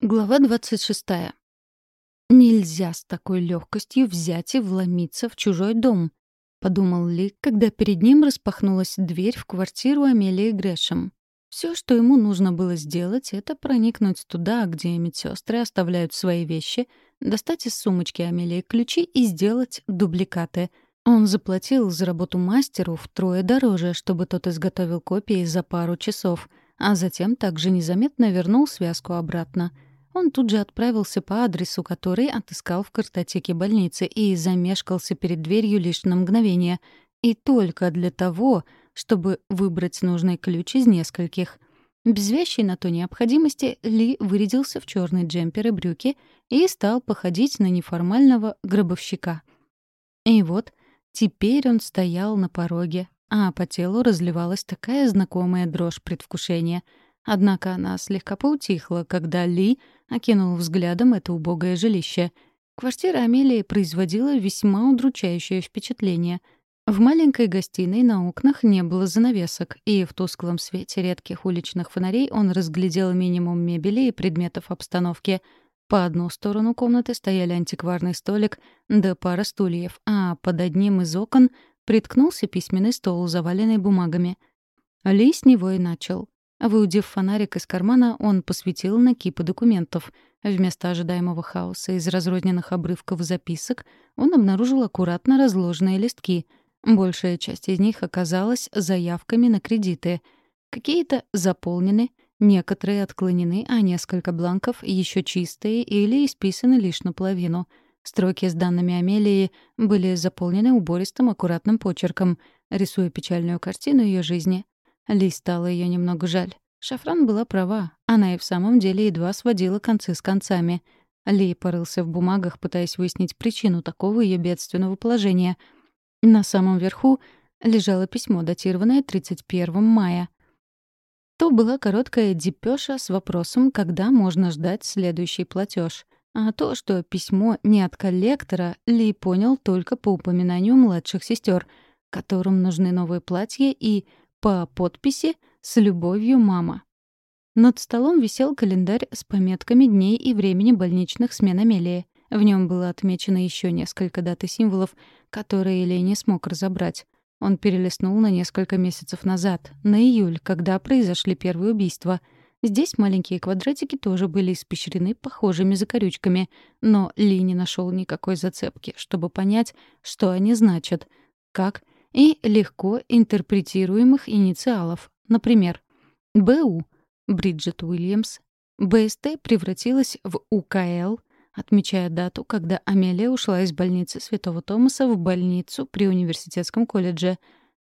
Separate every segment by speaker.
Speaker 1: Глава 26. «Нельзя с такой легкостью взять и вломиться в чужой дом», — подумал Ли, когда перед ним распахнулась дверь в квартиру Амелии Грэшем. Все, что ему нужно было сделать, это проникнуть туда, где медсестры оставляют свои вещи, достать из сумочки Амелии ключи и сделать дубликаты. Он заплатил за работу мастеру втрое дороже, чтобы тот изготовил копии за пару часов, а затем также незаметно вернул связку обратно — он тут же отправился по адресу, который отыскал в картотеке больницы, и замешкался перед дверью лишь на мгновение. И только для того, чтобы выбрать нужный ключ из нескольких. Без вещей на то необходимости Ли вырядился в черный джемпер и брюки и стал походить на неформального гробовщика. И вот теперь он стоял на пороге, а по телу разливалась такая знакомая дрожь предвкушения — Однако она слегка поутихла, когда Ли окинул взглядом это убогое жилище. Квартира Амелии производила весьма удручающее впечатление. В маленькой гостиной на окнах не было занавесок, и в тусклом свете редких уличных фонарей он разглядел минимум мебели и предметов обстановки. По одну сторону комнаты стояли антикварный столик да пара стульев, а под одним из окон приткнулся письменный стол, заваленный бумагами. Ли с него и начал. Выудив фонарик из кармана, он посветил на кипы документов. Вместо ожидаемого хаоса из разрозненных обрывков записок он обнаружил аккуратно разложенные листки. Большая часть из них оказалась заявками на кредиты. Какие-то заполнены, некоторые отклонены, а несколько бланков еще чистые или исписаны лишь наполовину. Строки с данными Амелии были заполнены убористым аккуратным почерком, рисуя печальную картину ее жизни. Ли стало ее немного жаль. Шафран была права. Она и в самом деле едва сводила концы с концами. Ли порылся в бумагах, пытаясь выяснить причину такого ее бедственного положения. На самом верху лежало письмо, датированное 31 мая. То была короткая депёша с вопросом, когда можно ждать следующий платеж. А то, что письмо не от коллектора, Ли понял только по упоминанию младших сестер, которым нужны новые платья и по подписи «С любовью, мама». Над столом висел календарь с пометками дней и времени больничных смен Амелии. В нем было отмечено еще несколько дат и символов, которые Илья не смог разобрать. Он перелистнул на несколько месяцев назад, на июль, когда произошли первые убийства. Здесь маленькие квадратики тоже были испещрены похожими закорючками, но Ли не нашел никакой зацепки, чтобы понять, что они значат, как и легко интерпретируемых инициалов. Например, БУ — Бриджит Уильямс, БСТ превратилась в УКЛ, отмечая дату, когда Амелия ушла из больницы Святого Томаса в больницу при университетском колледже.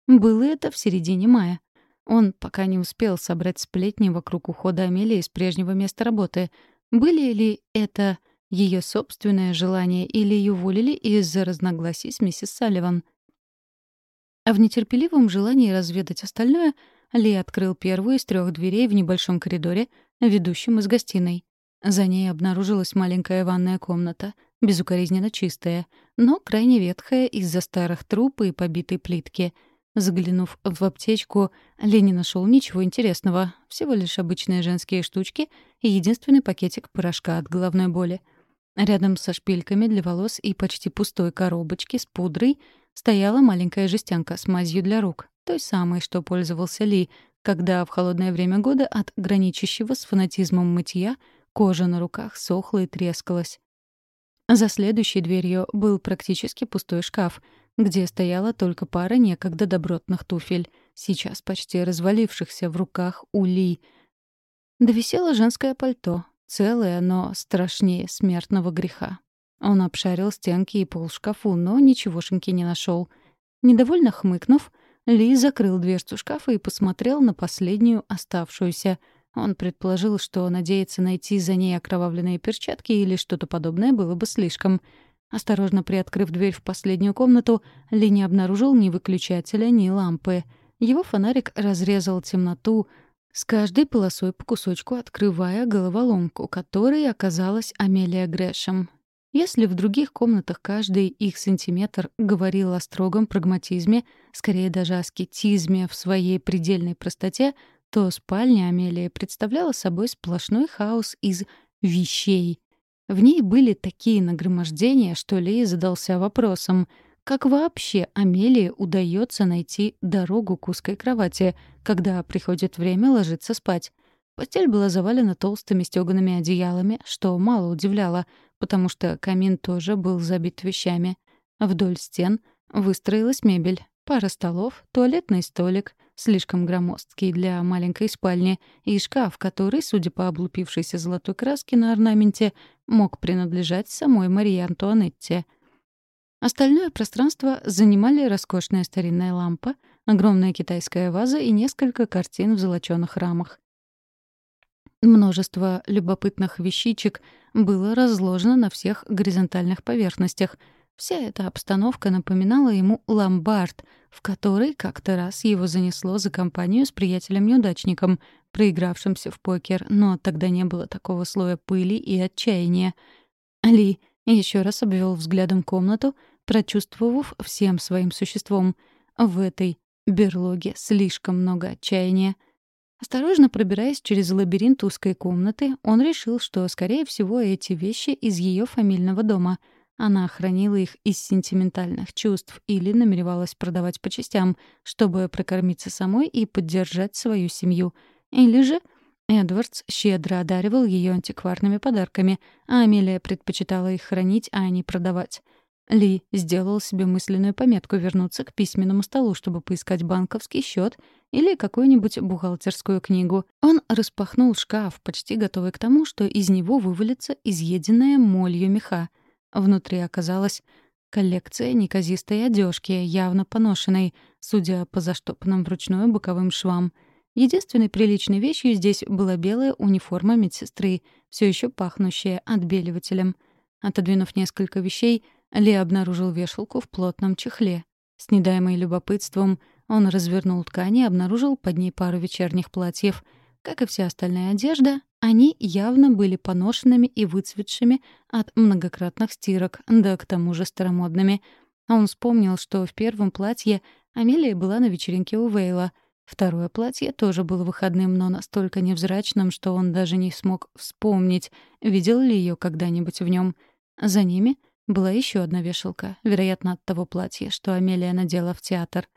Speaker 1: Было это в середине мая. Он пока не успел собрать сплетни вокруг ухода Амелии из прежнего места работы. Были ли это ее собственное желание или ее уволили из-за разногласий с миссис Салливан? А в нетерпеливом желании разведать остальное Ли открыл первую из трех дверей в небольшом коридоре, ведущем из гостиной. За ней обнаружилась маленькая ванная комната, безукоризненно чистая, но крайне ветхая из-за старых труб и побитой плитки. Заглянув в аптечку, Ли не нашел ничего интересного, всего лишь обычные женские штучки и единственный пакетик порошка от головной боли. Рядом со шпильками для волос и почти пустой коробочки с пудрой — стояла маленькая жестянка с мазью для рук, той самой, что пользовался Ли, когда в холодное время года от граничащего с фанатизмом мытья кожа на руках сохла и трескалась. За следующей дверью был практически пустой шкаф, где стояла только пара некогда добротных туфель, сейчас почти развалившихся в руках у Ли. Да висело женское пальто, целое, но страшнее смертного греха. Он обшарил стенки и пол шкафу, но ничегошеньки не нашел. Недовольно хмыкнув, Ли закрыл дверцу шкафа и посмотрел на последнюю оставшуюся. Он предположил, что надеяться найти за ней окровавленные перчатки или что-то подобное было бы слишком. Осторожно приоткрыв дверь в последнюю комнату, Ли не обнаружил ни выключателя, ни лампы. Его фонарик разрезал темноту, с каждой полосой по кусочку открывая головоломку, которой оказалась Амелия Грэшем. Если в других комнатах каждый их сантиметр говорил о строгом прагматизме, скорее даже аскетизме в своей предельной простоте, то спальня Амелии представляла собой сплошной хаос из вещей. В ней были такие нагромождения, что Ли задался вопросом, как вообще Амелии удается найти дорогу к узкой кровати, когда приходит время ложиться спать. Постель была завалена толстыми стёгаными одеялами, что мало удивляло, потому что камин тоже был забит вещами. Вдоль стен выстроилась мебель. Пара столов, туалетный столик, слишком громоздкий для маленькой спальни, и шкаф, который, судя по облупившейся золотой краске на орнаменте, мог принадлежать самой Марии Антуанетте. Остальное пространство занимали роскошная старинная лампа, огромная китайская ваза и несколько картин в золочёных рамах. Множество любопытных вещичек было разложено на всех горизонтальных поверхностях. Вся эта обстановка напоминала ему ломбард, в который как-то раз его занесло за компанию с приятелем-неудачником, проигравшимся в покер, но тогда не было такого слоя пыли и отчаяния. Ли еще раз обвел взглядом комнату, прочувствовав всем своим существом. В этой берлоге слишком много отчаяния — Осторожно пробираясь через лабиринт узкой комнаты, он решил, что, скорее всего, эти вещи из ее фамильного дома. Она хранила их из сентиментальных чувств или намеревалась продавать по частям, чтобы прокормиться самой и поддержать свою семью. Или же Эдвардс щедро одаривал ее антикварными подарками, а Амелия предпочитала их хранить, а не продавать. Ли сделал себе мысленную пометку вернуться к письменному столу, чтобы поискать банковский счет или какую-нибудь бухгалтерскую книгу. Он распахнул шкаф, почти готовый к тому, что из него вывалится изъеденная молью меха. Внутри оказалась коллекция неказистой одежки, явно поношенной, судя по заштопанным вручную боковым швам. Единственной приличной вещью здесь была белая униформа медсестры, все еще пахнущая отбеливателем. Отодвинув несколько вещей, ли обнаружил вешалку в плотном чехле. С недаемой любопытством он развернул ткань и обнаружил под ней пару вечерних платьев. Как и вся остальная одежда, они явно были поношенными и выцветшими от многократных стирок, да к тому же старомодными. Он вспомнил, что в первом платье Амелия была на вечеринке у Вейла. Второе платье тоже было выходным, но настолько невзрачным, что он даже не смог вспомнить, видел ли ее когда-нибудь в нем. За ними — была еще одна вешалка, вероятно, от того платья, что Амелия надела в театр.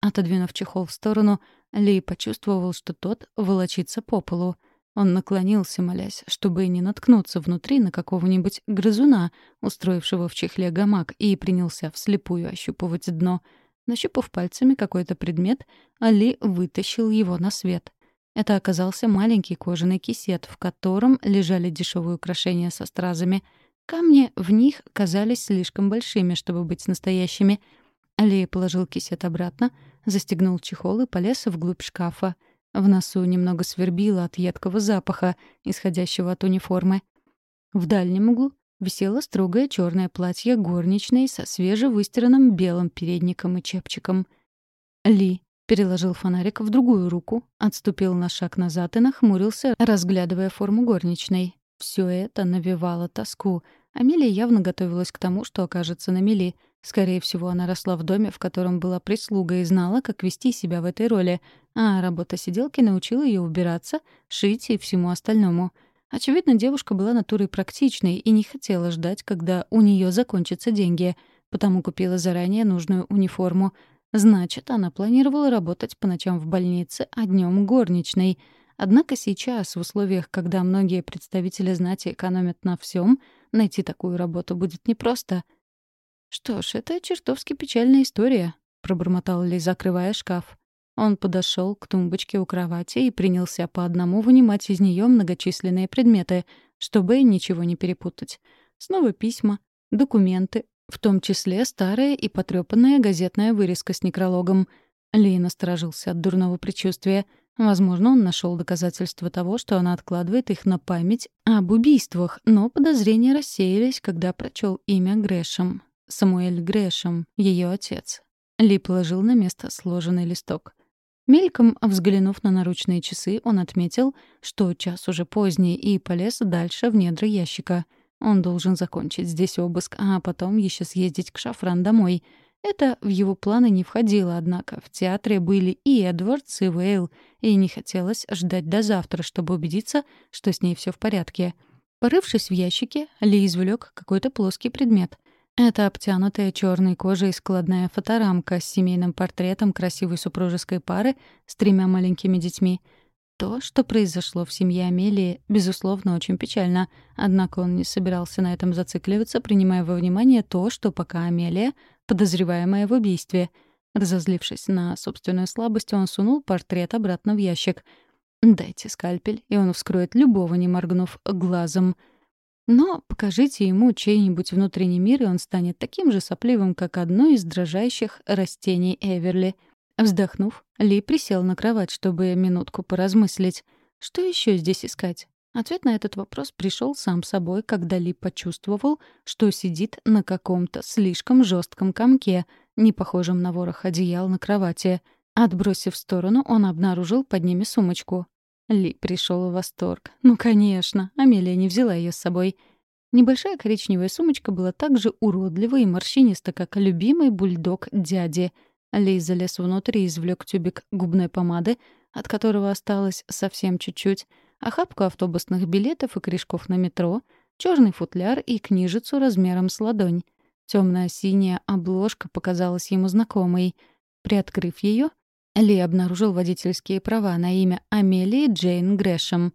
Speaker 1: Отодвинув чехол в сторону, Ли почувствовал, что тот волочится по полу. Он наклонился, молясь, чтобы не наткнуться внутри на какого-нибудь грызуна, устроившего в чехле гамак, и принялся вслепую ощупывать дно. Нащупав пальцами какой-то предмет, Али вытащил его на свет. Это оказался маленький кожаный кисет, в котором лежали дешевые украшения со стразами — Камни в них казались слишком большими, чтобы быть настоящими. Али положил кисет обратно, застегнул чехол и полез вглубь шкафа. В носу немного свербило от едкого запаха, исходящего от униформы. В дальнем углу висело строгое черное платье горничной со свежевыстиранным белым передником и чепчиком. Ли переложил фонарик в другую руку, отступил на шаг назад и нахмурился, разглядывая форму горничной. Все это навевало тоску. Амелия явно готовилась к тому, что окажется на мели. Скорее всего, она росла в доме, в котором была прислуга и знала, как вести себя в этой роли, а работа сиделки научила ее убираться, шить и всему остальному. Очевидно, девушка была натурой практичной и не хотела ждать, когда у нее закончатся деньги, потому купила заранее нужную униформу. Значит, она планировала работать по ночам в больнице, а днем горничной — Однако сейчас, в условиях, когда многие представители знати экономят на всем, найти такую работу будет непросто. «Что ж, это чертовски печальная история», — пробормотал Ли, закрывая шкаф. Он подошел к тумбочке у кровати и принялся по одному вынимать из нее многочисленные предметы, чтобы ничего не перепутать. Снова письма, документы, в том числе старая и потрепанная газетная вырезка с некрологом. Ли насторожился от дурного предчувствия — Возможно, он нашел доказательства того, что она откладывает их на память об убийствах, но подозрения рассеялись, когда прочел имя Грэшем. Самуэль Грэшем, ее отец. Ли положил на место сложенный листок. Мельком взглянув на наручные часы, он отметил, что час уже поздний, и полез дальше в недра ящика. Он должен закончить здесь обыск, а потом еще съездить к Шафран домой — это в его планы не входило, однако в театре были и Эдвардс, и Вейл, и не хотелось ждать до завтра, чтобы убедиться, что с ней все в порядке. Порывшись в ящике, Ли извлек какой-то плоский предмет. Это обтянутая черной кожей складная фоторамка с семейным портретом красивой супружеской пары с тремя маленькими детьми. То, что произошло в семье Амелии, безусловно, очень печально, однако он не собирался на этом зацикливаться, принимая во внимание то, что пока Амелия — подозреваемая в убийстве. Разозлившись на собственную слабость, он сунул портрет обратно в ящик. «Дайте скальпель, и он вскроет любого, не моргнув глазом», — но покажите ему чей-нибудь внутренний мир, и он станет таким же сопливым, как одно из дрожащих растений Эверли. Вздохнув, Ли присел на кровать, чтобы минутку поразмыслить. Что еще здесь искать? Ответ на этот вопрос пришел сам собой, когда Ли почувствовал, что сидит на каком-то слишком жестком комке, не похожем на ворох одеял на кровати. Отбросив в сторону, он обнаружил под ними сумочку. Ли пришел в восторг. Ну, конечно, Амелия не взяла ее с собой. Небольшая коричневая сумочка была так же уродлива и морщиниста, как любимый бульдог дяди. Ли залез внутрь и извлек тюбик губной помады, от которого осталось совсем чуть-чуть, охапку автобусных билетов и корешков на метро, черный футляр и книжицу размером с ладонь. Темная синяя обложка показалась ему знакомой. Приоткрыв ее, ли обнаружил водительские права на имя Амелии Джейн Грэшем.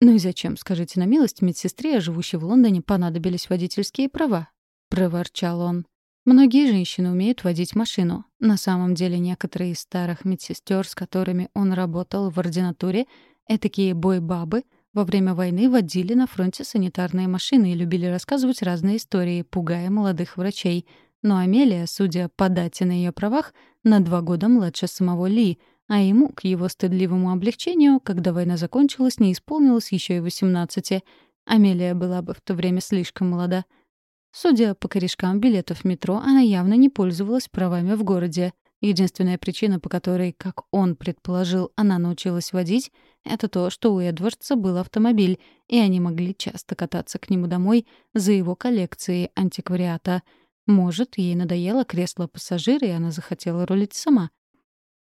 Speaker 1: «Ну и зачем, скажите на милость, медсестре, живущей в Лондоне, понадобились водительские права?» — проворчал он. Многие женщины умеют водить машину. На самом деле некоторые из старых медсестер, с которыми он работал в ординатуре, этакие бой-бабы, во время войны водили на фронте санитарные машины и любили рассказывать разные истории, пугая молодых врачей — но Амелия, судя по дате на ее правах, на два года младше самого Ли, а ему, к его стыдливому облегчению, когда война закончилась, не исполнилось еще и 18. Амелия была бы в то время слишком молода. Судя по корешкам билетов метро, она явно не пользовалась правами в городе. Единственная причина, по которой, как он предположил, она научилась водить, это то, что у Эдвардса был автомобиль, и они могли часто кататься к нему домой за его коллекцией антиквариата — может, ей надоело кресло пассажира, и она захотела рулить сама.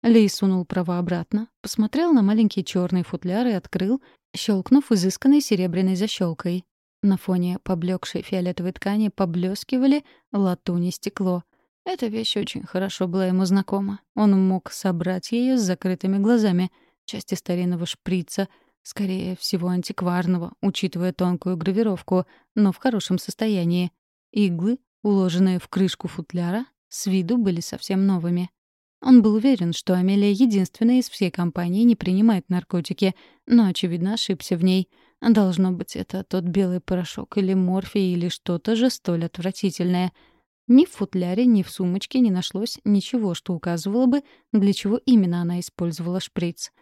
Speaker 1: Лей сунул права обратно, посмотрел на маленький черный футляр и открыл, щелкнув изысканной серебряной защелкой. На фоне поблекшей фиолетовой ткани поблескивали латунь и стекло. Эта вещь очень хорошо была ему знакома. Он мог собрать ее с закрытыми глазами, части старинного шприца, скорее всего антикварного, учитывая тонкую гравировку, но в хорошем состоянии. Иглы, уложенные в крышку футляра, с виду были совсем новыми. Он был уверен, что Амелия единственная из всей компании не принимает наркотики, но, очевидно, ошибся в ней. Должно быть, это тот белый порошок или морфий или что-то же столь отвратительное. Ни в футляре, ни в сумочке не нашлось ничего, что указывало бы, для чего именно она использовала шприц.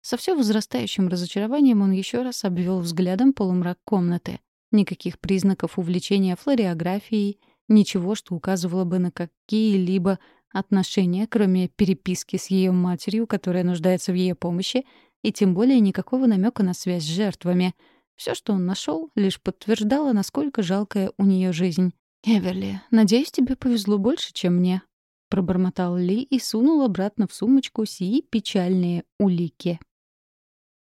Speaker 1: Со все возрастающим разочарованием он еще раз обвел взглядом полумрак комнаты. Никаких признаков увлечения флориографией, Ничего, что указывало бы на какие-либо отношения, кроме переписки с ее матерью, которая нуждается в ее помощи, и тем более никакого намека на связь с жертвами. Все, что он нашел, лишь подтверждало, насколько жалкая у нее жизнь. «Эверли, надеюсь, тебе повезло больше, чем мне», — пробормотал Ли и сунул обратно в сумочку сии печальные улики.